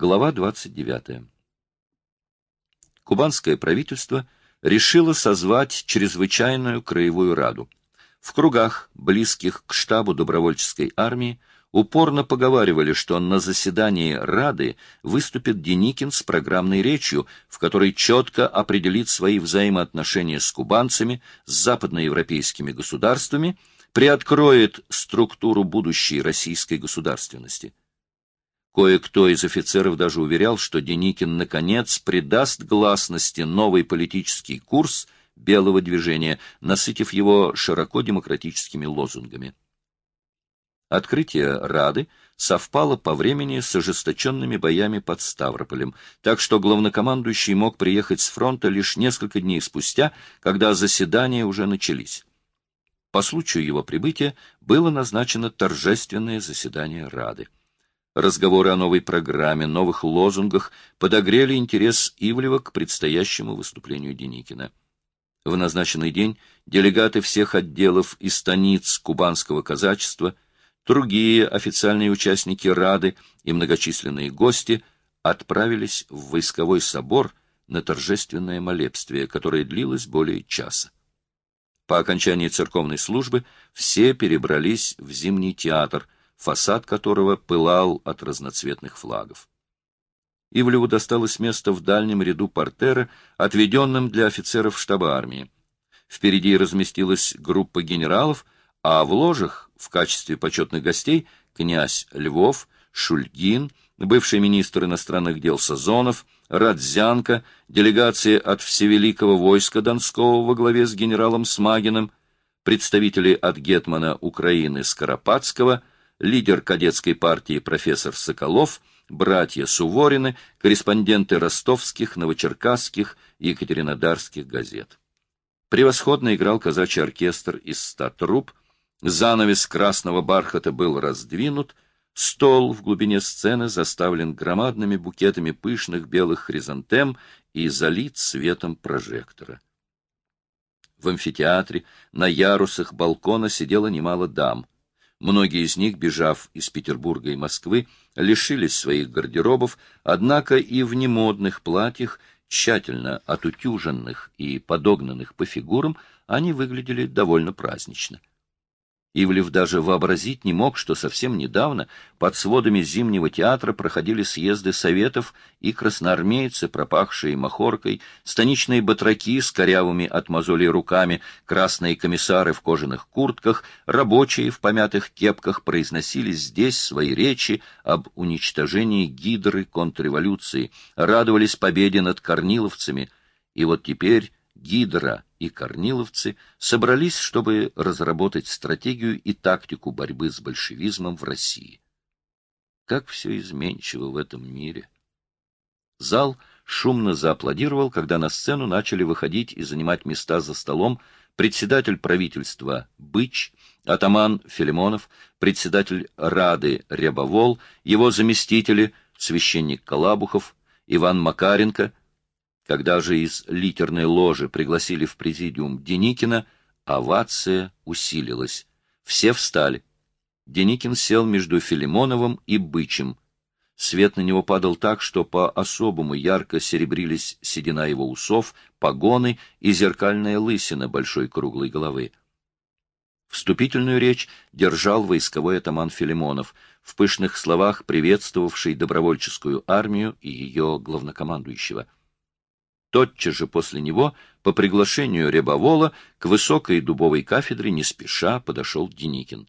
Глава 29. Кубанское правительство решило созвать чрезвычайную краевую раду. В кругах, близких к штабу добровольческой армии, упорно поговаривали, что на заседании Рады выступит Деникин с программной речью, в которой четко определит свои взаимоотношения с кубанцами, с западноевропейскими государствами, приоткроет структуру будущей российской государственности. Кое-кто из офицеров даже уверял, что Деникин, наконец, придаст гласности новый политический курс белого движения, насытив его широко демократическими лозунгами. Открытие Рады совпало по времени с ожесточенными боями под Ставрополем, так что главнокомандующий мог приехать с фронта лишь несколько дней спустя, когда заседания уже начались. По случаю его прибытия было назначено торжественное заседание Рады. Разговоры о новой программе, новых лозунгах подогрели интерес Ивлева к предстоящему выступлению Деникина. В назначенный день делегаты всех отделов и станиц кубанского казачества, другие официальные участники Рады и многочисленные гости отправились в войсковой собор на торжественное молебствие, которое длилось более часа. По окончании церковной службы все перебрались в Зимний театр – фасад которого пылал от разноцветных флагов. Ивлеву досталось место в дальнем ряду портера, отведенном для офицеров штаба армии. Впереди разместилась группа генералов, а в ложах в качестве почетных гостей князь Львов, Шульгин, бывший министр иностранных дел Сазонов, Радзянко, делегации от Всевеликого войска Донского во главе с генералом Смагиным, представители от Гетмана Украины Скоропадского – лидер кадетской партии профессор Соколов, братья Суворины, корреспонденты ростовских, новочеркасских и екатеринодарских газет. Превосходно играл казачий оркестр из ста труб, занавес красного бархата был раздвинут, стол в глубине сцены заставлен громадными букетами пышных белых хризантем и залит светом прожектора. В амфитеатре на ярусах балкона сидело немало дам — Многие из них, бежав из Петербурга и Москвы, лишились своих гардеробов, однако и в немодных платьях, тщательно отутюженных и подогнанных по фигурам, они выглядели довольно празднично. Ивлев даже вообразить не мог, что совсем недавно под сводами Зимнего театра проходили съезды советов и красноармейцы, пропахшие махоркой, станичные батраки с корявыми от мозолей руками, красные комиссары в кожаных куртках, рабочие в помятых кепках произносили здесь свои речи об уничтожении гидры контрреволюции, радовались победе над корниловцами, и вот теперь гидра и корниловцы собрались, чтобы разработать стратегию и тактику борьбы с большевизмом в России. Как все изменчиво в этом мире! Зал шумно зааплодировал, когда на сцену начали выходить и занимать места за столом председатель правительства Быч, атаман Филимонов, председатель Рады Рябовол, его заместители, священник Калабухов, Иван Макаренко, когда же из литерной ложи пригласили в президиум Деникина, овация усилилась. Все встали. Деникин сел между Филимоновым и Бычем. Свет на него падал так, что по-особому ярко серебрились седина его усов, погоны и зеркальная лысина большой круглой головы. Вступительную речь держал войсковой атаман Филимонов, в пышных словах приветствовавший добровольческую армию и ее главнокомандующего — Тотчас же после него, по приглашению Рябовола, к высокой дубовой кафедре не спеша подошел Деникин.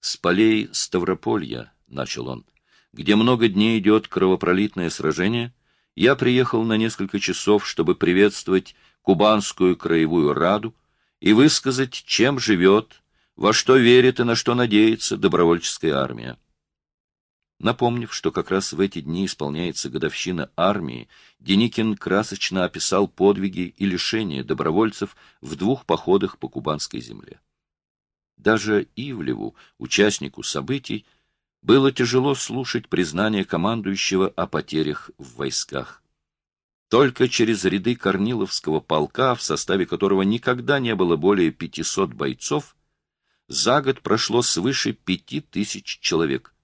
«С полей Ставрополья», — начал он, — «где много дней идет кровопролитное сражение, я приехал на несколько часов, чтобы приветствовать Кубанскую краевую раду и высказать, чем живет, во что верит и на что надеется добровольческая армия. Напомнив, что как раз в эти дни исполняется годовщина армии, Деникин красочно описал подвиги и лишения добровольцев в двух походах по кубанской земле. Даже Ивлеву, участнику событий, было тяжело слушать признание командующего о потерях в войсках. Только через ряды Корниловского полка, в составе которого никогда не было более 500 бойцов, за год прошло свыше пяти тысяч человек –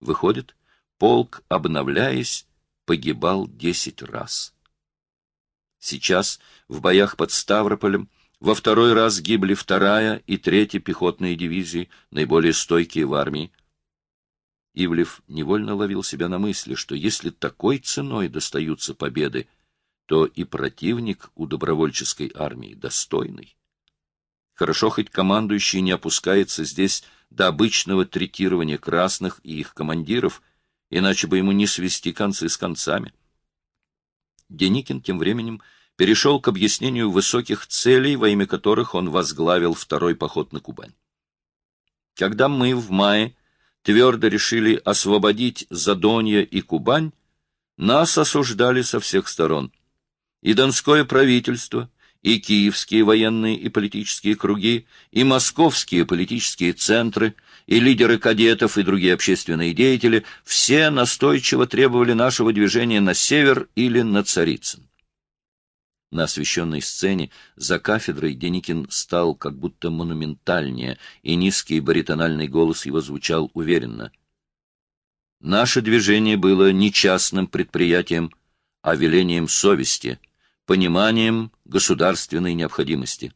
Выходит, полк, обновляясь, погибал десять раз. Сейчас в боях под Ставрополем во второй раз гибли вторая и третья пехотные дивизии, наиболее стойкие в армии. Ивлев невольно ловил себя на мысли, что если такой ценой достаются победы, то и противник у добровольческой армии достойный. Хорошо, хоть командующий не опускается здесь до обычного третирования красных и их командиров, иначе бы ему не свести концы с концами. Деникин тем временем перешел к объяснению высоких целей, во имя которых он возглавил второй поход на Кубань. Когда мы в мае твердо решили освободить Задонье и Кубань, нас осуждали со всех сторон. И Донское правительство, и киевские военные и политические круги, и московские политические центры, и лидеры кадетов, и другие общественные деятели, все настойчиво требовали нашего движения на север или на Царицын. На освещенной сцене за кафедрой Деникин стал как будто монументальнее, и низкий баритональный голос его звучал уверенно. Наше движение было не частным предприятием, а велением совести, пониманием государственной необходимости.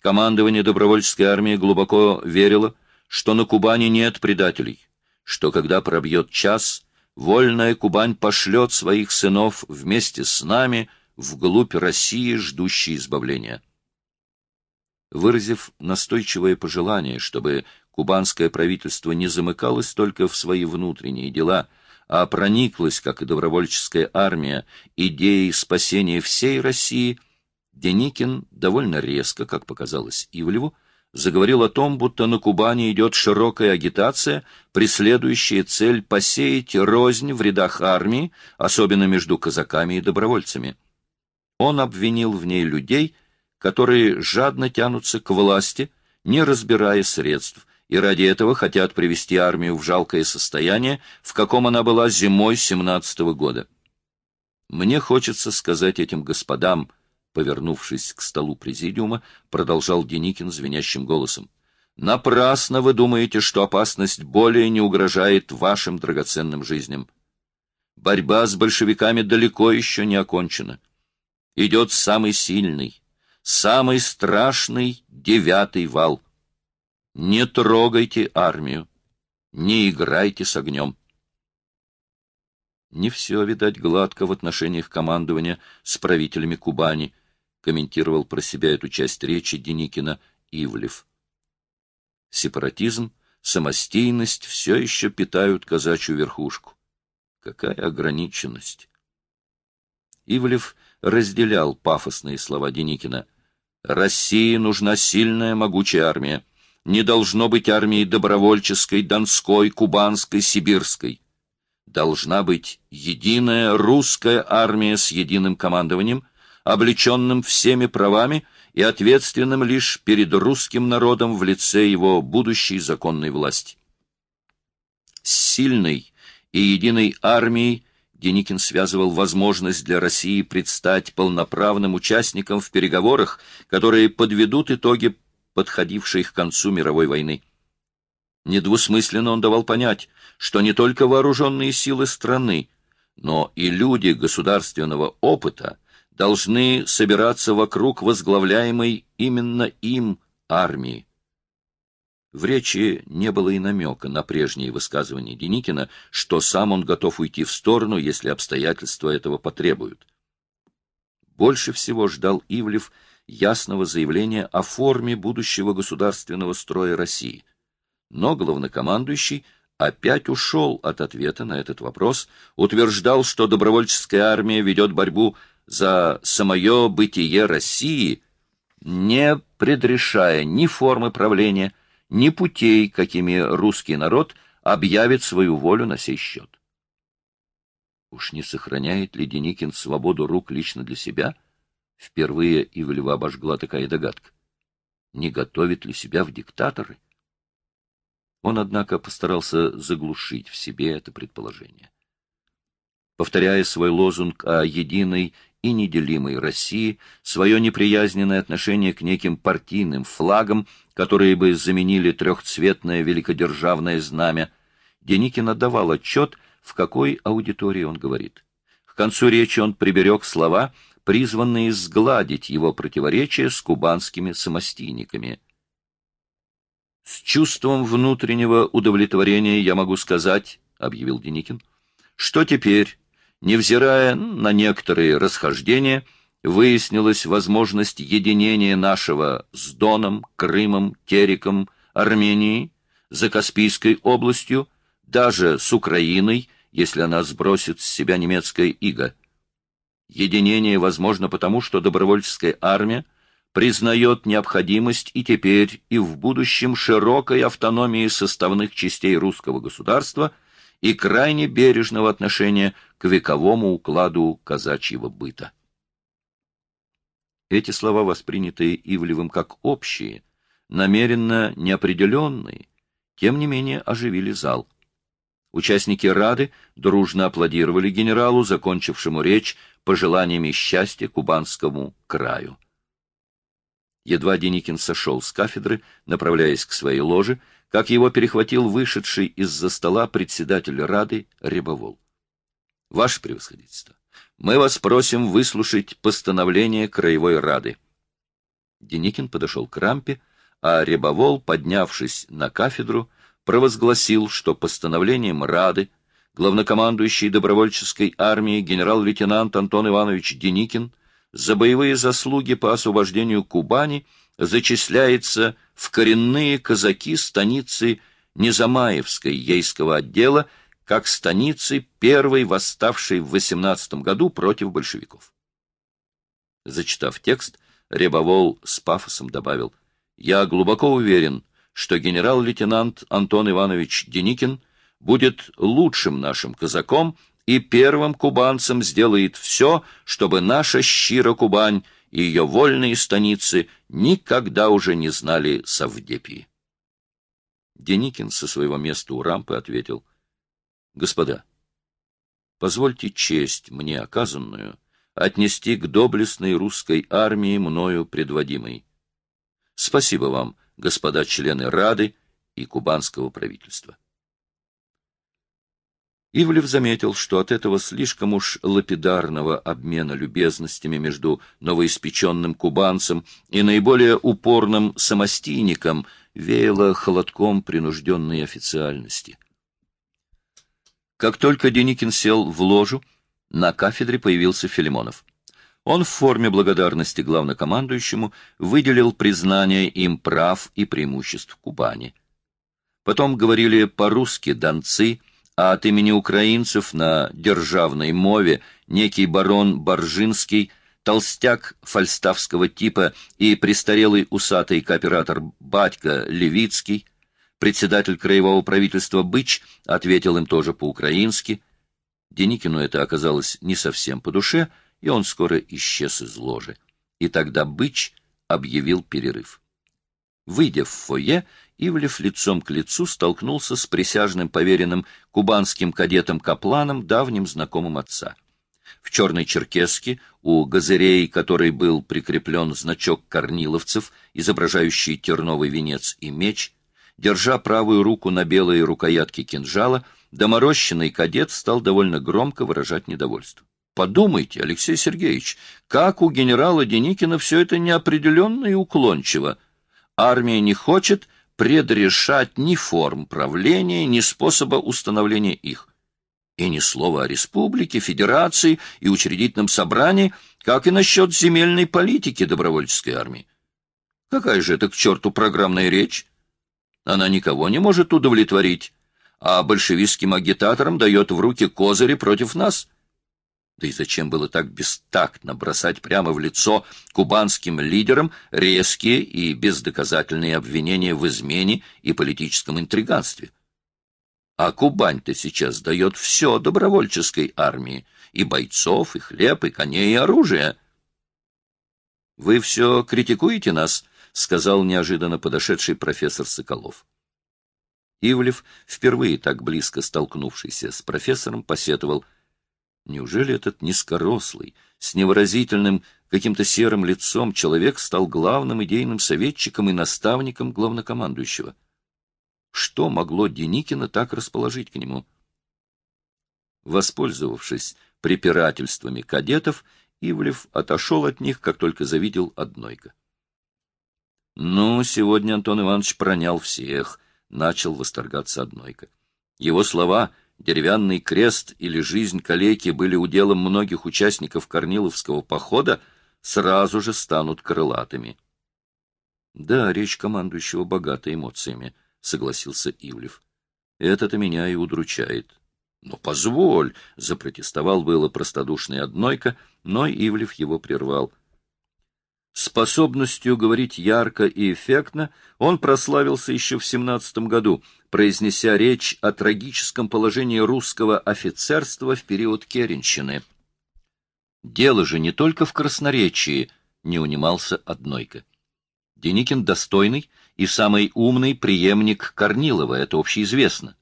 Командование добровольческой армии глубоко верило, что на Кубани нет предателей, что когда пробьет час, вольная Кубань пошлет своих сынов вместе с нами — вглубь России, ждущей избавления. Выразив настойчивое пожелание, чтобы кубанское правительство не замыкалось только в свои внутренние дела, а прониклось, как и добровольческая армия, идеей спасения всей России, Деникин довольно резко, как показалось Ивлеву, заговорил о том, будто на Кубани идет широкая агитация, преследующая цель посеять рознь в рядах армии, особенно между казаками и добровольцами. Он обвинил в ней людей, которые жадно тянутся к власти, не разбирая средств, и ради этого хотят привести армию в жалкое состояние, в каком она была зимой 17 -го года. Мне хочется сказать этим господам, повернувшись к столу президиума, продолжал Деникин звенящим голосом. Напрасно вы думаете, что опасность более не угрожает вашим драгоценным жизням. Борьба с большевиками далеко еще не окончена идет самый сильный, самый страшный девятый вал. Не трогайте армию, не играйте с огнем. Не все, видать, гладко в отношениях командования с правителями Кубани, комментировал про себя эту часть речи Деникина Ивлев. Сепаратизм, самостийность все еще питают казачью верхушку. Какая ограниченность! Ивлев разделял пафосные слова Деникина. «России нужна сильная, могучая армия. Не должно быть армии добровольческой, донской, кубанской, сибирской. Должна быть единая русская армия с единым командованием, облеченным всеми правами и ответственным лишь перед русским народом в лице его будущей законной власти. С сильной и единой армией Деникин связывал возможность для России предстать полноправным участником в переговорах, которые подведут итоги подходившей к концу мировой войны. Недвусмысленно он давал понять, что не только вооруженные силы страны, но и люди государственного опыта должны собираться вокруг возглавляемой именно им армии. В речи не было и намека на прежние высказывания Деникина, что сам он готов уйти в сторону, если обстоятельства этого потребуют. Больше всего ждал Ивлев ясного заявления о форме будущего государственного строя России. Но главнокомандующий опять ушел от ответа на этот вопрос, утверждал, что добровольческая армия ведет борьбу за самое бытие России, не предрешая ни формы правления, ни путей, какими русский народ объявит свою волю на сей счет. Уж не сохраняет ли Деникин свободу рук лично для себя? Впервые Ивлева обожгла такая догадка. Не готовит ли себя в диктаторы? Он, однако, постарался заглушить в себе это предположение. Повторяя свой лозунг о единой и неделимой России, свое неприязненное отношение к неким партийным флагам, которые бы заменили трехцветное великодержавное знамя, Деникин отдавал отчет, в какой аудитории он говорит. К концу речи он приберег слова, призванные сгладить его противоречия с кубанскими самостийниками. «С чувством внутреннего удовлетворения я могу сказать», — объявил Деникин, — «что теперь, невзирая на некоторые расхождения, выяснилась возможность единения нашего с Доном, Крымом, Тереком, Арменией, Закаспийской областью, даже с Украиной, если она сбросит с себя немецкое иго. Единение возможно потому, что добровольческая армия признает необходимость и теперь, и в будущем широкой автономии составных частей русского государства и крайне бережного отношения к вековому укладу казачьего быта. Эти слова, воспринятые Ивлевым как общие, намеренно неопределенные, тем не менее оживили зал. Участники Рады дружно аплодировали генералу, закончившему речь пожеланиями счастья кубанскому краю. Едва Деникин сошел с кафедры, направляясь к своей ложе, как его перехватил вышедший из-за стола председатель Рады Рябовол. — Ваше превосходительство, мы вас просим выслушать постановление Краевой Рады. Деникин подошел к рампе, а Рябовол, поднявшись на кафедру, провозгласил, что постановлением Рады главнокомандующий добровольческой армии генерал-лейтенант Антон Иванович Деникин за боевые заслуги по освобождению Кубани зачисляется в коренные казаки станицы Незамаевской ейского отдела как станицы первой восставшей в 18 году против большевиков. Зачитав текст, Рябовол с пафосом добавил, «Я глубоко уверен, что генерал-лейтенант Антон Иванович Деникин будет лучшим нашим казаком и первым кубанцем сделает все, чтобы наша щира Кубань и ее вольные станицы никогда уже не знали Савдепии. Деникин со своего места у рампы ответил, «Господа, позвольте честь мне оказанную отнести к доблестной русской армии мною предводимой. Спасибо вам, господа члены Рады и кубанского правительства. Ивлев заметил, что от этого слишком уж лапидарного обмена любезностями между новоиспеченным кубанцем и наиболее упорным самостийником веяло холодком принужденной официальности. Как только Деникин сел в ложу, на кафедре появился Филимонов. Он в форме благодарности главнокомандующему выделил признание им прав и преимуществ Кубани. Потом говорили по-русски донцы, а от имени украинцев на державной мове некий барон Боржинский, толстяк фальстафского типа и престарелый усатый кооператор Батька Левицкий, председатель краевого правительства Быч ответил им тоже по-украински. Деникину это оказалось не совсем по душе — и он скоро исчез из ложи. И тогда Быч объявил перерыв. Выйдя в фойе, Ивлев лицом к лицу столкнулся с присяжным поверенным кубанским кадетом Капланом, давним знакомым отца. В черной черкеске, у газырей, которой был прикреплен значок корниловцев, изображающий терновый венец и меч, держа правую руку на белой рукоятке кинжала, доморощенный кадет стал довольно громко выражать недовольство. Подумайте, Алексей Сергеевич, как у генерала Деникина все это неопределенно и уклончиво. Армия не хочет предрешать ни форм правления, ни способа установления их. И ни слова о республике, федерации и учредительном собрании, как и насчет земельной политики добровольческой армии. Какая же это к черту программная речь? Она никого не может удовлетворить, а большевистским агитаторам дает в руки козыри против нас — да и зачем было так бестактно бросать прямо в лицо кубанским лидерам резкие и бездоказательные обвинения в измене и политическом интриганстве? А Кубань-то сейчас дает все добровольческой армии, и бойцов, и хлеб, и коней, и оружие. — Вы все критикуете нас? — сказал неожиданно подошедший профессор Соколов. Ивлев, впервые так близко столкнувшийся с профессором, посетовал — Неужели этот низкорослый, с невыразительным, каким-то серым лицом человек стал главным идейным советчиком и наставником главнокомандующего? Что могло Деникина так расположить к нему? Воспользовавшись препирательствами кадетов, Ивлев отошел от них, как только завидел однойка. — Ну, сегодня Антон Иванович пронял всех, — начал восторгаться однойка. Его слова «деревянный крест» или «жизнь калеки» были уделом многих участников Корниловского похода, сразу же станут крылатыми. — Да, речь командующего богата эмоциями, — согласился Ивлев. — Это-то меня и удручает. — Но позволь, — запротестовал было простодушный однойка, но Ивлев его прервал. Способностью говорить ярко и эффектно он прославился еще в семнадцатом году, произнеся речь о трагическом положении русского офицерства в период Керенщины. Дело же не только в красноречии, не унимался однойка. Деникин достойный и самый умный преемник Корнилова, это общеизвестно.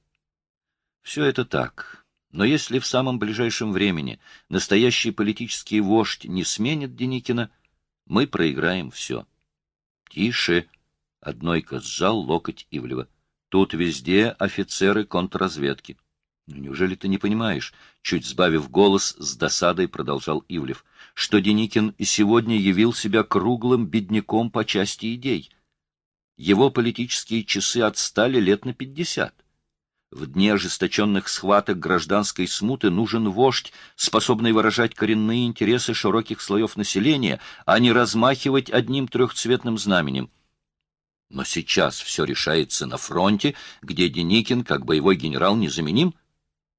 Все это так. Но если в самом ближайшем времени настоящий политический вождь не сменит Деникина, мы проиграем все. Тише! Однойка сжал локоть Ивлева. Тут везде офицеры контрразведки. Ну, неужели ты не понимаешь? Чуть сбавив голос, с досадой продолжал Ивлев, что Деникин и сегодня явил себя круглым бедняком по части идей. Его политические часы отстали лет на пятьдесят. В дни ожесточенных схваток гражданской смуты нужен вождь, способный выражать коренные интересы широких слоев населения, а не размахивать одним трехцветным знаменем. Но сейчас все решается на фронте, где Деникин, как боевой генерал, незаменим.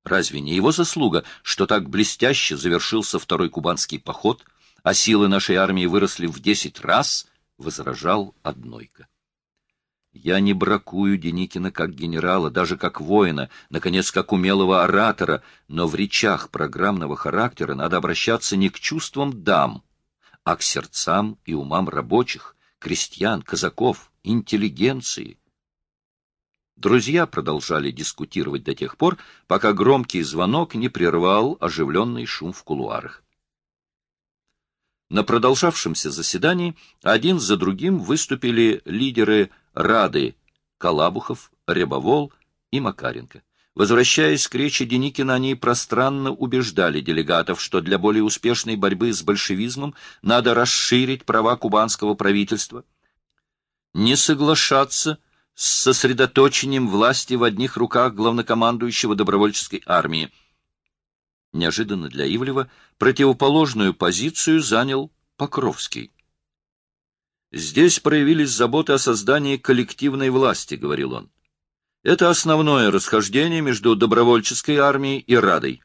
Разве не его заслуга, что так блестяще завершился второй кубанский поход, а силы нашей армии выросли в десять раз, — возражал Однойко. Я не бракую Деникина как генерала, даже как воина, наконец, как умелого оратора, но в речах программного характера надо обращаться не к чувствам дам, а к сердцам и умам рабочих, крестьян, казаков, интеллигенции. Друзья продолжали дискутировать до тех пор, пока громкий звонок не прервал оживленный шум в кулуарах. На продолжавшемся заседании один за другим выступили лидеры Рады, Калабухов, Рябовол и Макаренко. Возвращаясь к речи Деникина, они пространно убеждали делегатов, что для более успешной борьбы с большевизмом надо расширить права кубанского правительства, не соглашаться с сосредоточением власти в одних руках главнокомандующего добровольческой армии. Неожиданно для Ивлева противоположную позицию занял Покровский. Здесь проявились заботы о создании коллективной власти, говорил он. Это основное расхождение между добровольческой армией и Радой.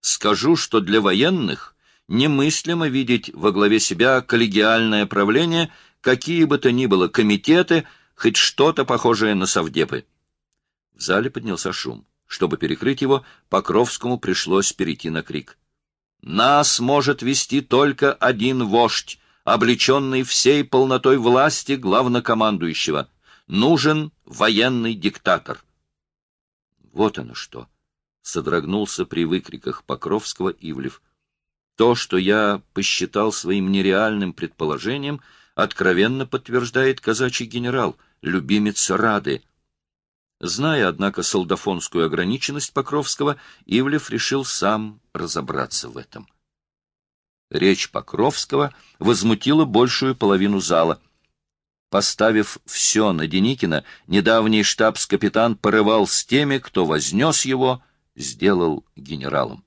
Скажу, что для военных немыслимо видеть во главе себя коллегиальное правление, какие бы то ни было комитеты, хоть что-то похожее на совдепы. В зале поднялся шум. Чтобы перекрыть его, Покровскому пришлось перейти на крик. «Нас может вести только один вождь, облеченный всей полнотой власти главнокомандующего. Нужен военный диктатор. Вот оно что! Содрогнулся при выкриках Покровского Ивлев. То, что я посчитал своим нереальным предположением, откровенно подтверждает казачий генерал, любимец Рады. Зная, однако, солдафонскую ограниченность Покровского, Ивлев решил сам разобраться в этом. Речь Покровского возмутила большую половину зала. Поставив все на Деникина, недавний штабс-капитан порывал с теми, кто вознес его, сделал генералом.